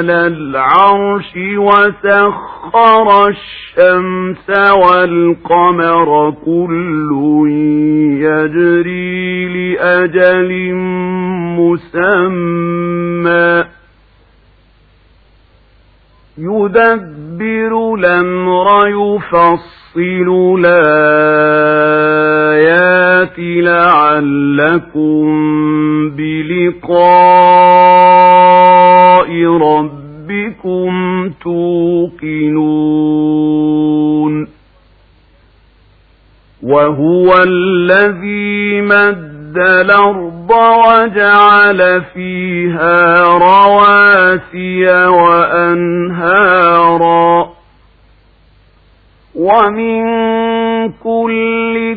على العرش وسخر الشمس والقمر كل يجري لأجل مسمى. يدبر الأمر يفصل الآيات لعلكم بلقاء. ربكم توقنون وهو الذي مد الأرض وجعل فيها رواسي وأنهارا ومن كل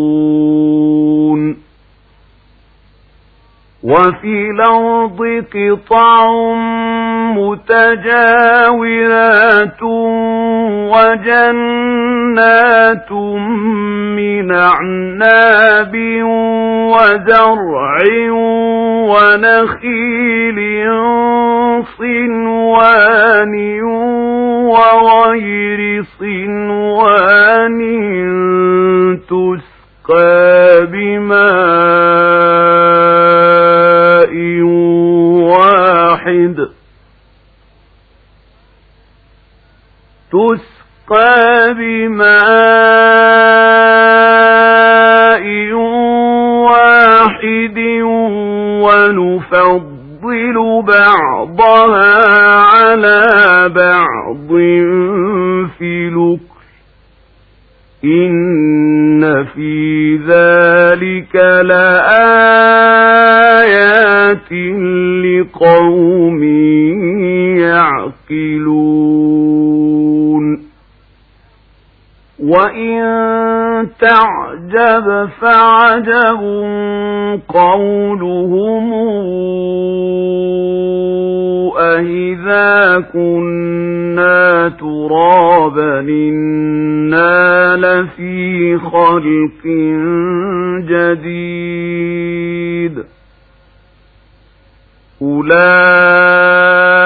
وفي الأرض قطع متجاورات وجنات من أعناب وزرع ونخيل صنوان وغير صنوان تسقى بماء واحد تسقى بماء واحد ونفضل بعضها على بعض في لكل إن في ذلك لآيات لقوم يعقلون وإن تعجب فعجب قولهم أَإِذَا كُنَّا تُرَابًا إِنَّا لَفِي خَلْقٍ جَدِيدٍ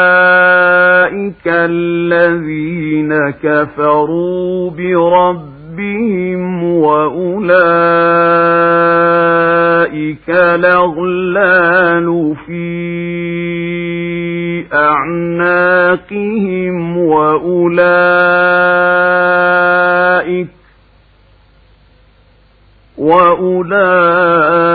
أُولَئِكَ الَّذِينَ كَفَرُوا بِرَبِّهِمْ وَأُولَئِكَ الْأَغْلَالُ فِي أعناقهم وأولئك وأولئك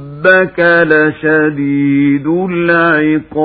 ربك لشديد العقاب